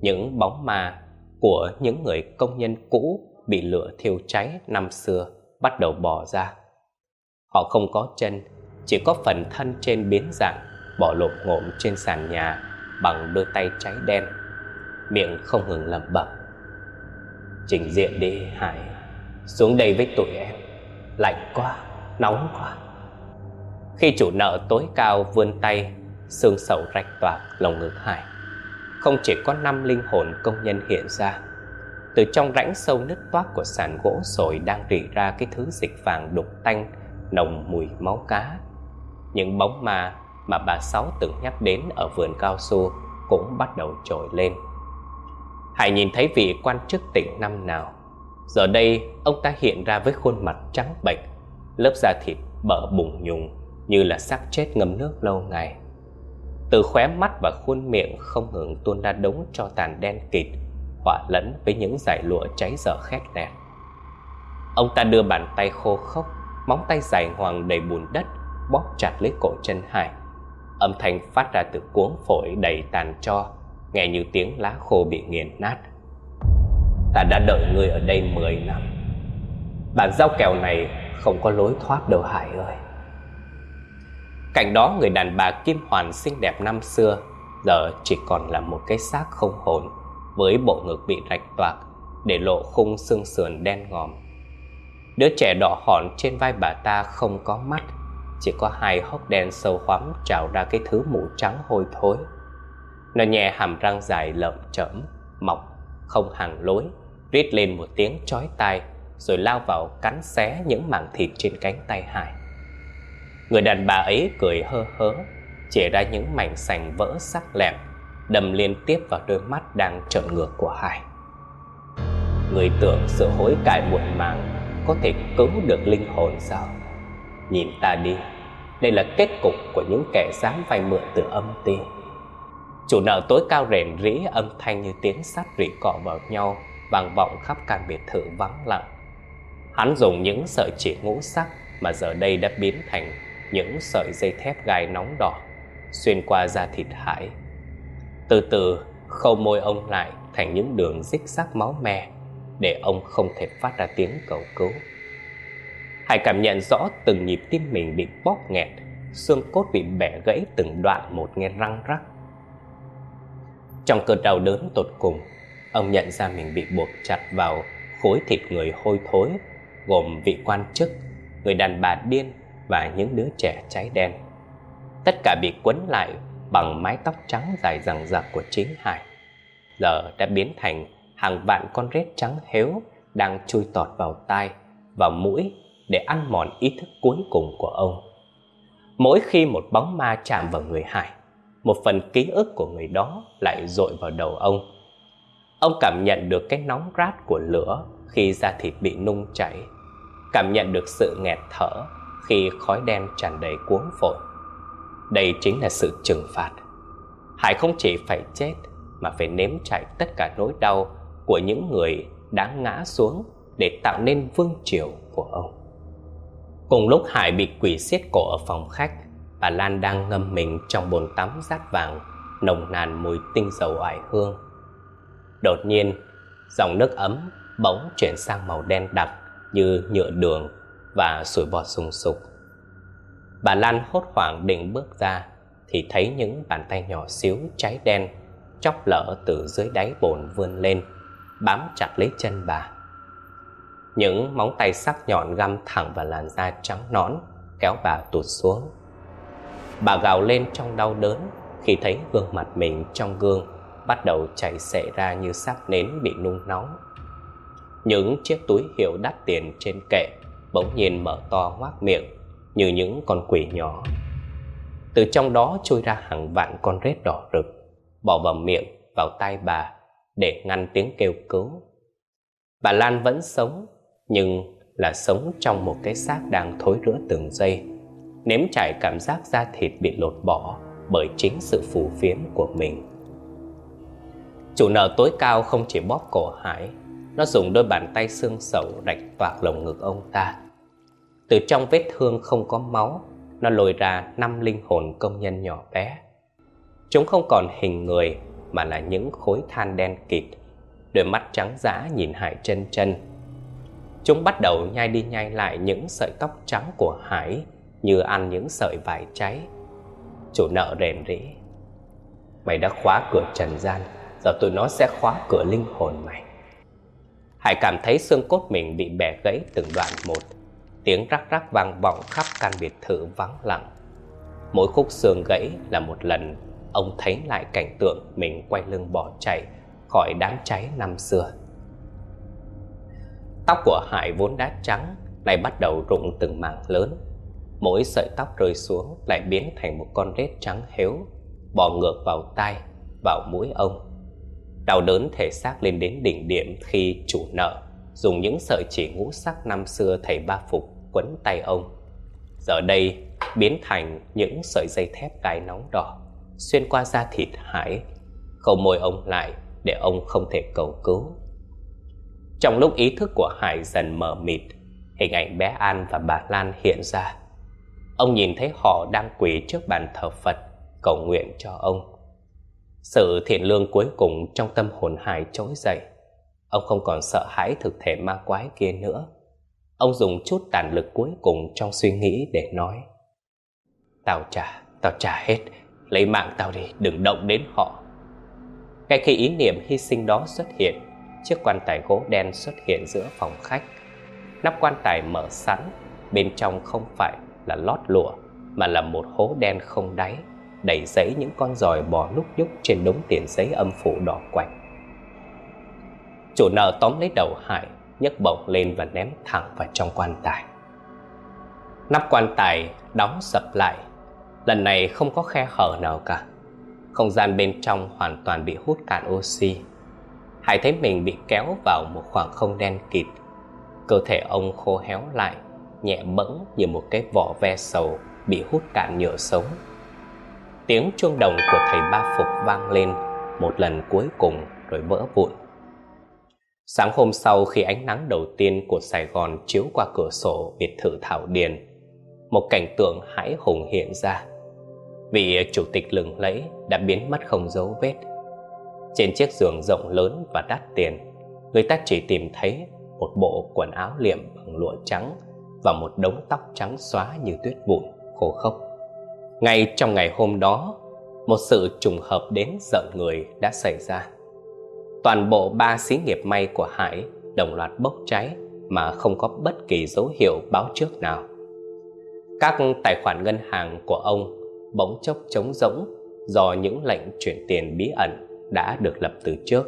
những bóng ma của những người công nhân cũ bị lửa thiêu cháy năm xưa bắt đầu bò ra. Họ không có chân, chỉ có phần thân trên biến dạng, bỏ lộn ngộm trên sàn nhà bằng đôi tay cháy đen. Miệng không ngừng lẩm bẩm. Trình diện đi, hải xuống đây với tụi em lạnh quá nóng quá khi chủ nợ tối cao vươn tay xương sầu rạch toạc lòng ngực Hải. Không chỉ có năm linh hồn công nhân hiện ra, từ trong rãnh sâu nứt toác của sàn gỗ sồi đang rỉ ra cái thứ dịch vàng đục tanh, nồng mùi máu cá. Những bóng ma mà bà Sáu từng nhắc đến ở vườn cao su cũng bắt đầu trồi lên. Hải nhìn thấy vị quan chức tỉnh năm nào. Giờ đây, ông ta hiện ra với khuôn mặt trắng bệch, lớp da thịt bở bùng nhùng như là xác chết ngâm nước lâu ngày. Từ khóe mắt và khuôn miệng không ngừng tuôn ra đống cho tàn đen kịt Họa lẫn với những dải lụa cháy dở khét lẹt. Ông ta đưa bàn tay khô khốc Móng tay dài hoàng đầy bùn đất Bóp chặt lấy cổ chân Hải. Âm thanh phát ra từ cuống phổi đầy tàn cho Nghe như tiếng lá khô bị nghiền nát. Ta đã đợi ngươi ở đây 10 năm. Bản giao kèo này không có lối thoát đâu Hải ơi. Cạnh đó người đàn bà Kim Hoàn xinh đẹp năm xưa Giờ chỉ còn là một cái xác không hồn Với bộ ngực bị rạch toạc Để lộ khung xương sườn đen ngòm. Đứa trẻ đỏ hòn trên vai bà ta không có mắt Chỉ có hai hốc đen sâu hoắm trào ra cái thứ mũ trắng hôi thối. Nó nhè hàm răng dài lợm chởm Mọc, không hàng lối. Rít lên một tiếng chói tai, Rồi lao vào cắn xé những mảng thịt trên cánh tay Hải. Người đàn bà ấy cười hơ hớ, Chỉ ra những mảnh sành vỡ sắc lẹm, Đâm liên tiếp vào đôi mắt đang trợn ngược của Hải. Người tưởng sự hối cải muộn màng Có thể cứu được linh hồn sao? Nhìn ta đi, Đây là kết cục của những kẻ dám vay mượn từ âm ti. Chủ nợ tối cao rền rĩ âm thanh như tiếng sắt rỉ cọ vào nhau vang vọng khắp căn biệt thự vắng lặng Hắn dùng những sợi chỉ ngũ sắc mà giờ đây đã biến thành những sợi dây thép gai nóng đỏ xuyên qua da thịt Hải. Từ từ khâu môi ông lại thành những đường rích sắc máu me để ông không thể phát ra tiếng cầu cứu. Hải cảm nhận rõ từng nhịp tim mình bị bóp nghẹt, xương cốt bị bẻ gãy từng đoạn một nghe răng rắc. Trong cơn đau đớn tột cùng, ông nhận ra mình bị buộc chặt vào khối thịt người hôi thối, gồm vị quan chức, người đàn bà điên và những đứa trẻ cháy đen. Tất cả bị quấn lại bằng mái tóc trắng dài rằng rặc của chính Hải. Giờ đã biến thành hàng vạn con rết trắng héo đang chui tọt vào tai, vào mũi để ăn mòn ý thức cuối cùng của ông. Mỗi khi một bóng ma chạm vào người Hải, một phần ký ức của người đó lại dội vào đầu ông. Ông cảm nhận được cái nóng rát của lửa khi da thịt bị nung chảy, cảm nhận được sự nghẹt thở khi khói đen tràn đầy cuốn phổi. Đây chính là sự trừng phạt. Hải không chỉ phải chết mà phải nếm trải tất cả nỗi đau của những người đã ngã xuống để tạo nên vương triều của ông. Cùng lúc Hải bị quỷ siết cổ ở phòng khách, bà Lan đang ngâm mình trong bồn tắm rát vàng, nồng nàn mùi tinh dầu oải hương. Đột nhiên, dòng nước ấm bỗng chuyển sang màu đen đặc như nhựa đường và sủi bọt sùng sục. Bà Lan hốt hoảng định bước ra thì thấy những bàn tay nhỏ xíu cháy đen chóc lở từ dưới đáy bồn vươn lên, bám chặt lấy chân bà. Những móng tay sắc nhọn găm thẳng vào làn da trắng nõn, kéo bà tụt xuống. Bà gào lên trong đau đớn khi thấy gương mặt mình trong gương bắt đầu chảy xệ ra như sáp nến bị nung nóng. Những chiếc túi hiệu đắt tiền trên kệ bỗng nhiên mở to ngoác miệng như những con quỷ nhỏ. Từ trong đó trôi ra hàng vạn con rết đỏ rực, bỏ vào miệng, vào tay bà để ngăn tiếng kêu cứu. Bà Lan vẫn sống, nhưng là sống trong một cái xác đang thối rữa từng giây, nếm trải cảm giác da thịt bị lột bỏ bởi chính sự phù phiếm của mình. Chủ nợ tối cao không chỉ bóp cổ Hải, nó dùng đôi bàn tay xương sầu rạch toạc lồng ngực ông ta. Từ trong vết thương không có máu, nó lôi ra năm linh hồn công nhân nhỏ bé. Chúng không còn hình người mà là những khối than đen kịt, đôi mắt trắng dã nhìn Hải chân chân. Chúng bắt đầu nhai đi nhai lại những sợi tóc trắng của Hải như ăn những sợi vải cháy. Chủ nợ rền rĩ. Mày đã khóa cửa trần gian, giờ tụi nó sẽ khóa cửa linh hồn mày. Hải cảm thấy xương cốt mình bị bẻ gãy từng đoạn một. Tiếng rắc rắc vang vọng khắp căn biệt thự vắng lặng. Mỗi khúc xương gãy là một lần ông thấy lại cảnh tượng mình quay lưng bỏ chạy khỏi đám cháy năm xưa. Tóc của Hải vốn đã trắng, lại bắt đầu rụng từng mảng lớn. Mỗi sợi tóc rơi xuống lại biến thành một con rết trắng héo, bò ngược vào tai, vào mũi ông. Đau đớn thể xác lên đến đỉnh điểm khi chủ nợ dùng những sợi chỉ ngũ sắc năm xưa thầy ba phục quấn tay ông. Giờ đây biến thành những sợi dây thép gai nóng đỏ xuyên qua da thịt Hải, khâu môi ông lại để ông không thể cầu cứu. Trong lúc ý thức của Hải dần mờ mịt, hình ảnh bé An và bà Lan hiện ra. Ông nhìn thấy họ đang quỳ trước bàn thờ Phật, cầu nguyện cho ông. Sự thiện lương cuối cùng trong tâm hồn Hải trỗi dậy. Ông không còn sợ hãi thực thể ma quái kia nữa. Ông dùng chút tàn lực cuối cùng trong suy nghĩ để nói Tao trả, tao trả hết Lấy mạng tao đi, đừng động đến họ Ngay khi ý niệm hy sinh đó xuất hiện Chiếc quan tài gỗ đen xuất hiện giữa phòng khách Nắp quan tài mở sẵn Bên trong không phải là lót lụa Mà là một hố đen không đáy Đầy giấy những con giòi bò lúc nhúc Trên đống tiền giấy âm phủ đỏ quạnh Chủ nợ tóm lấy đầu Hải, nhấc bổng lên và ném thẳng vào trong quan tài. Nắp quan tài đóng sập lại. Lần này không có khe hở nào cả. Không gian bên trong hoàn toàn bị hút cạn oxy. Hải thấy mình bị kéo vào một khoảng không đen kịt. Cơ thể ông khô héo lại, Nhẹ bẫng như một cái vỏ ve sầu Bị hút cạn nhựa sống. Tiếng chuông đồng của thầy ba phục vang lên Một lần cuối cùng rồi vỡ vụn. Sáng hôm sau khi ánh nắng đầu tiên của Sài Gòn chiếu qua cửa sổ biệt thự Thảo Điền Một cảnh tượng hãi hùng hiện ra. Vị chủ tịch lừng lẫy đã biến mất không dấu vết. Trên chiếc giường rộng lớn và đắt tiền Người ta chỉ tìm thấy một bộ quần áo liệm bằng lụa trắng Và một đống tóc trắng xóa như tuyết vụn, khô khốc. Ngay trong ngày hôm đó Một sự trùng hợp đến giận người đã xảy ra Toàn bộ ba xí nghiệp may của Hải đồng loạt bốc cháy mà không có bất kỳ dấu hiệu báo trước nào. Các tài khoản ngân hàng của ông bỗng chốc trống rỗng do những lệnh chuyển tiền bí ẩn đã được lập từ trước.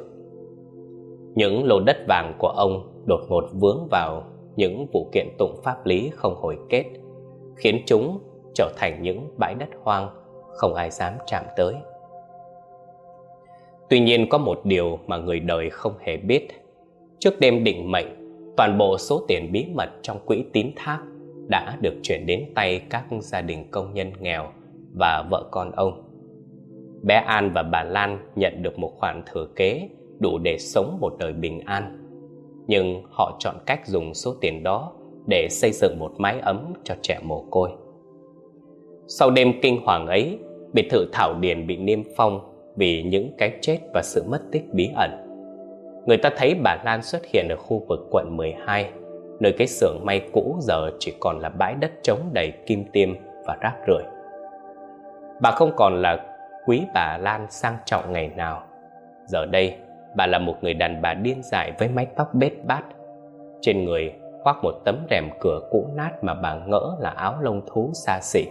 Những lô đất vàng của ông đột ngột vướng vào những vụ kiện tụng pháp lý không hồi kết, khiến chúng trở thành những bãi đất hoang không ai dám chạm tới. Tuy nhiên có một điều mà người đời không hề biết. Trước đêm định mệnh, toàn bộ số tiền bí mật trong quỹ tín thác đã được chuyển đến tay các gia đình công nhân nghèo và vợ con ông. Bé An và bà Lan nhận được một khoản thừa kế đủ để sống một đời bình an. Nhưng họ chọn cách dùng số tiền đó để xây dựng một mái ấm cho trẻ mồ côi. Sau đêm kinh hoàng ấy, biệt thự Thảo Điền bị niêm phong vì những cái chết và sự mất tích bí ẩn. Người ta thấy bà Lan xuất hiện ở khu vực quận 12, nơi cái xưởng may cũ giờ chỉ còn là bãi đất trống đầy kim tiêm và rác rưởi. Bà không còn là quý bà Lan sang trọng ngày nào. Giờ đây, bà là một người đàn bà điên dại với mái tóc bết bát. Trên người khoác một tấm rèm cửa cũ nát mà bà ngỡ là áo lông thú xa xỉ.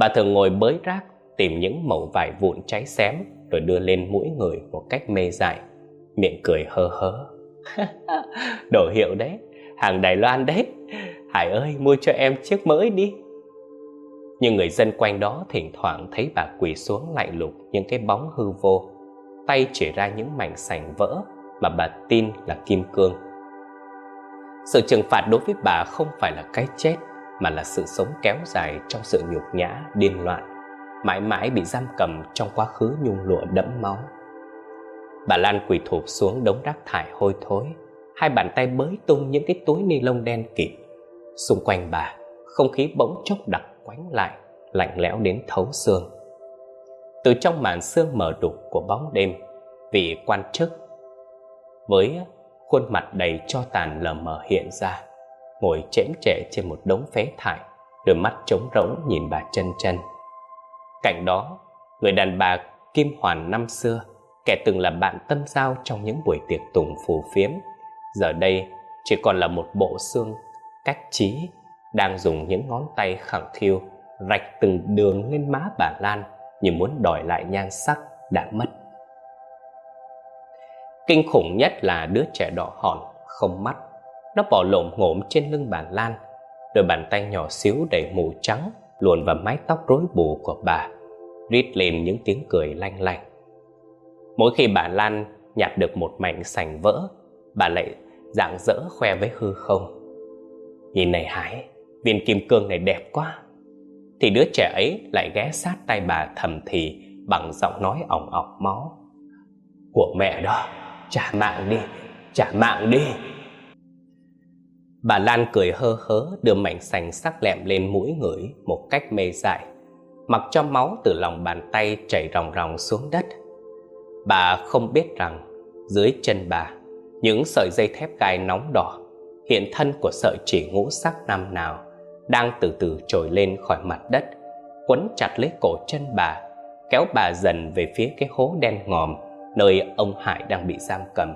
Bà thường ngồi bới rác, tìm những mẩu vải vụn cháy xém rồi đưa lên mũi người một cách mê dại, miệng cười hơ hớ. Đồ hiệu đấy, hàng Đài Loan đấy. Hải ơi, mua cho em chiếc mới đi. Nhưng người dân quanh đó thỉnh thoảng thấy bà quỳ xuống lạnh lục những cái bóng hư vô, tay chỉ ra những mảnh sành vỡ mà bà tin là kim cương. Sự trừng phạt đối với bà không phải là cái chết mà là sự sống kéo dài trong sự nhục nhã, điên loạn, mãi mãi bị giam cầm trong quá khứ nhung lụa đẫm máu. Bà Lan quỳ thụp xuống đống rác thải hôi thối, hai bàn tay bới tung những cái túi ni lông đen kịt. Xung quanh bà, không khí bỗng chốc đặc quánh lại, lạnh lẽo đến thấu xương. Từ trong màn sương mờ đục của bóng đêm, vị quan chức với khuôn mặt đầy cho tàn lờ mờ hiện ra ngồi chễm trệ trên một đống phế thải, đôi mắt trống rỗng nhìn bà chân chân. Cạnh đó, người đàn bà Kim Hoàn năm xưa, kẻ từng là bạn tâm giao trong những buổi tiệc tùng phù phiếm, giờ đây chỉ còn là một bộ xương cách trí đang dùng những ngón tay khẳng khiu rạch từng đường lên má bà Lan như muốn đòi lại nhan sắc đã mất. Kinh khủng nhất là đứa trẻ đỏ hòn, không mắt, nó bò lổm ngổm trên lưng bà Lan. Đôi bàn tay nhỏ xíu đầy mù trắng Luồn vào mái tóc rối bù của bà, Rít lên những tiếng cười lanh lành Mỗi khi bà Lan nhặt được một mảnh sành vỡ, Bà lại dạng dỡ khoe với hư không. Nhìn này Hải Viên kim cương này đẹp quá. Thì đứa trẻ ấy lại ghé sát tay bà thầm thì Bằng giọng nói ỏng ọc máu. Của mẹ đó, Trả mạng đi, Trả mạng đi. Bà Lan cười hơ hớ đưa mảnh sành sắc lẹm lên mũi ngửi một cách mê dại, mặc cho máu từ lòng bàn tay chảy ròng ròng xuống đất. Bà không biết rằng dưới chân bà, những sợi dây thép gai nóng đỏ, hiện thân của sợi chỉ ngũ sắc năm nào, đang từ từ trồi lên khỏi mặt đất, quấn chặt lấy cổ chân bà, kéo bà dần về phía cái hố đen ngòm nơi ông Hải đang bị giam cầm.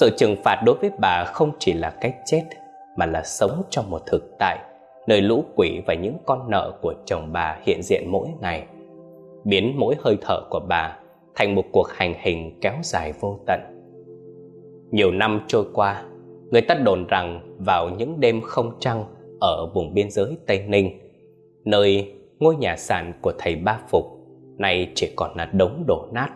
Sự trừng phạt đối với bà không chỉ là cái chết, Mà là sống trong một thực tại, Nơi lũ quỷ và những con nợ của chồng bà hiện diện mỗi ngày. Biến mỗi hơi thở của bà Thành một cuộc hành hình kéo dài vô tận. Nhiều năm trôi qua, Người ta đồn rằng vào những đêm không trăng Ở vùng biên giới Tây Ninh, Nơi ngôi nhà sàn của thầy Ba Phục Này chỉ còn là đống đổ nát,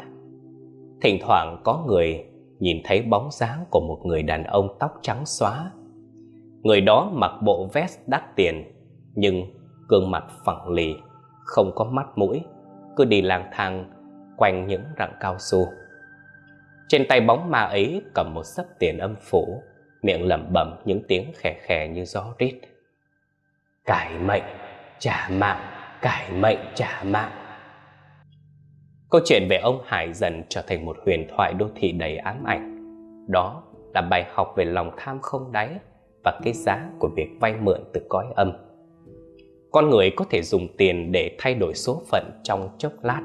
Thỉnh thoảng có người nhìn thấy bóng dáng của một người đàn ông tóc trắng xóa. Người đó mặc bộ vest đắt tiền, nhưng gương mặt phẳng lì, không có mắt mũi, cứ đi lang thang quanh những rặng cao su. Trên tay bóng ma ấy cầm một sấp tiền âm phủ, miệng lẩm bẩm những tiếng khè khè như gió rít. Cải mệnh, trả mạng, cải mệnh, trả mạng. Câu chuyện về ông Hải dần trở thành một huyền thoại đô thị đầy ám ảnh. Đó là bài học về lòng tham không đáy và cái giá của việc vay mượn từ cõi âm. Con người có thể dùng tiền để thay đổi số phận trong chốc lát,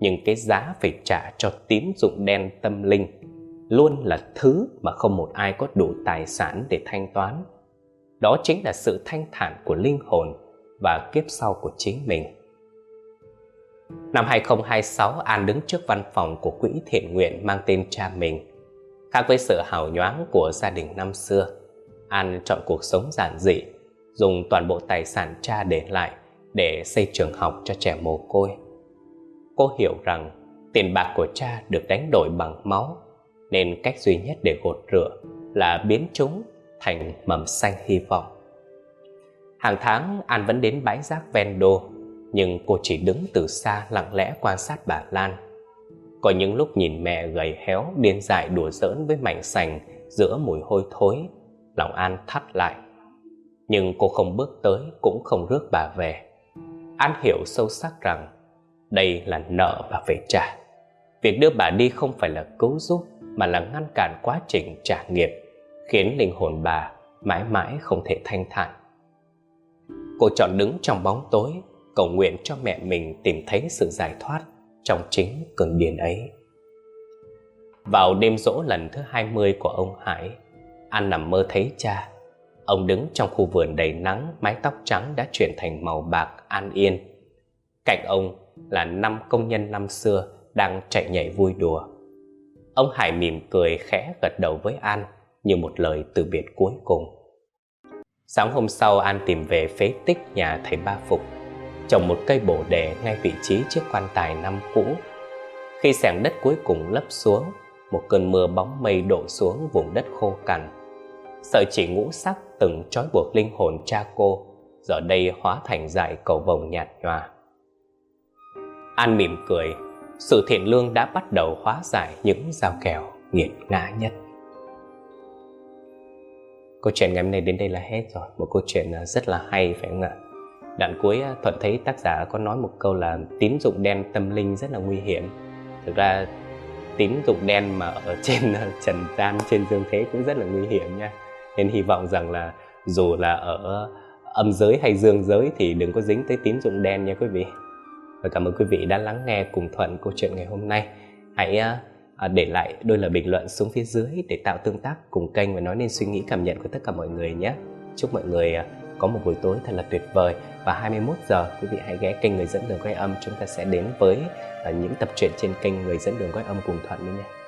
nhưng cái giá phải trả cho tín dụng đen tâm linh luôn là thứ mà không một ai có đủ tài sản để thanh toán. Đó chính là sự thanh thản của linh hồn và kiếp sau của chính mình. Năm 2026, An đứng trước văn phòng của quỹ thiện nguyện mang tên cha mình. Khác với sự hào nhoáng của gia đình năm xưa, An chọn cuộc sống giản dị, dùng toàn bộ tài sản cha để lại để xây trường học cho trẻ mồ côi. Cô hiểu rằng tiền bạc của cha được đánh đổi bằng máu, nên cách duy nhất để gột rửa là biến chúng thành mầm xanh hy vọng. Hàng tháng An vẫn đến bãi rác ven đô nhưng cô chỉ đứng từ xa lặng lẽ quan sát bà Lan. Có những lúc nhìn mẹ gầy héo điên dại đùa giỡn với mảnh sành Giữa mùi hôi thối, Lòng An thắt lại. Nhưng cô không bước tới, cũng không rước bà về. An hiểu sâu sắc rằng Đây là nợ và phải trả. Việc đưa bà đi không phải là cứu giúp, Mà là ngăn cản quá trình trả nghiệp, Khiến linh hồn bà mãi mãi không thể thanh thản. Cô chọn đứng trong bóng tối Cầu nguyện cho mẹ mình tìm thấy sự giải thoát Trong chính cơn điên ấy. Vào đêm dỗ lần thứ 20 của ông Hải, An nằm mơ thấy cha. Ông đứng trong khu vườn đầy nắng, Mái tóc trắng đã chuyển thành màu bạc an yên. Cạnh ông là năm công nhân năm xưa Đang chạy nhảy vui đùa. Ông Hải mỉm cười khẽ gật đầu với An Như một lời từ biệt cuối cùng. Sáng hôm sau, An tìm về phế tích nhà thầy Ba Phục Trồng một cây bổ đề ngay vị trí chiếc quan tài năm cũ. Khi sẻng đất cuối cùng lấp xuống, Một cơn mưa bóng mây đổ xuống vùng đất khô cằn. Sợi chỉ ngũ sắc từng trói buộc linh hồn cha cô, Giờ đây hóa thành dải cầu vồng nhạt nhòa. An mỉm cười, Sự thiện lương đã bắt đầu hóa giải những giao kèo nghiệt ngã nhất. Câu chuyện ngày hôm nay đến đây là hết rồi. Một câu chuyện à, rất là hay, phải không ạ? Đoạn cuối à, Thuận thấy tác giả có nói một câu là Tín dụng đen tâm linh rất là nguy hiểm. Thực ra, tín dụng đen mà ở trên à, trần gian, Trên dương thế cũng rất là nguy hiểm nha. Nên hy vọng rằng là Dù là ở âm giới hay dương giới Thì đừng có dính tới tín dụng đen nha quý vị. Và cảm ơn quý vị đã lắng nghe cùng Thuận câu chuyện ngày hôm nay. Hãy à, để lại đôi lời bình luận xuống phía dưới để tạo tương tác cùng kênh và nói nên suy nghĩ cảm nhận của tất cả mọi người nhé. Chúc mọi người có một buổi tối thật là tuyệt vời và 21 giờ, quý vị hãy ghé kênh người dẫn đường quay âm chúng ta sẽ đến với à, những tập truyện trên kênh người dẫn đường quay âm cùng thuận nữa nhé.